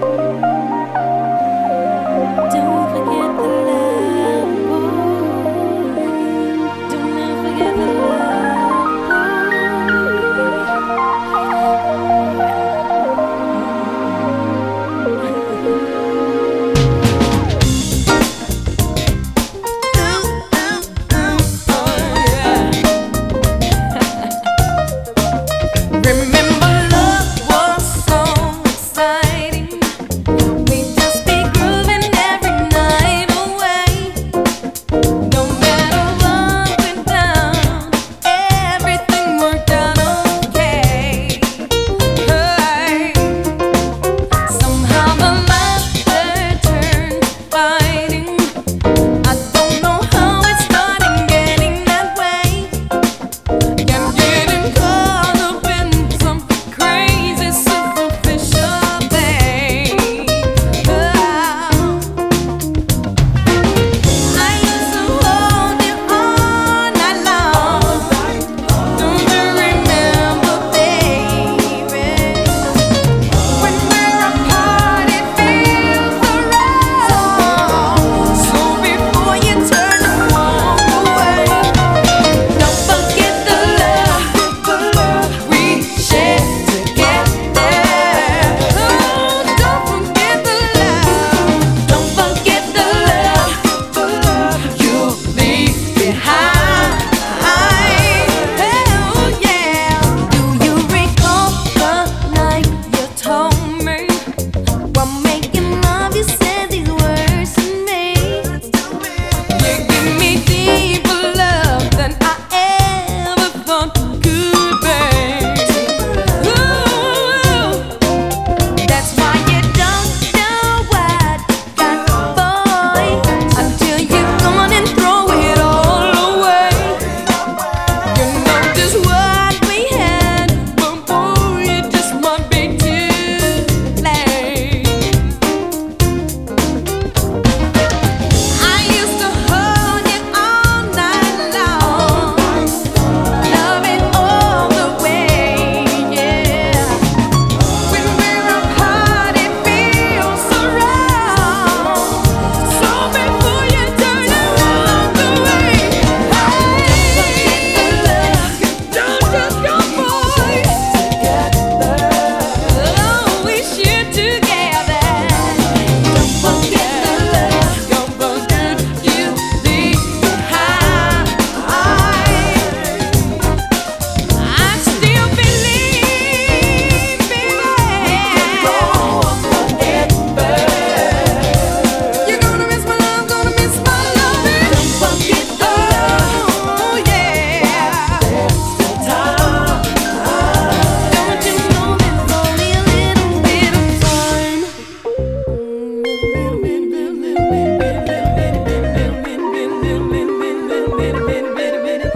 Bye.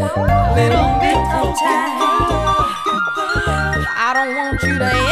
little bit of time. I don't want you to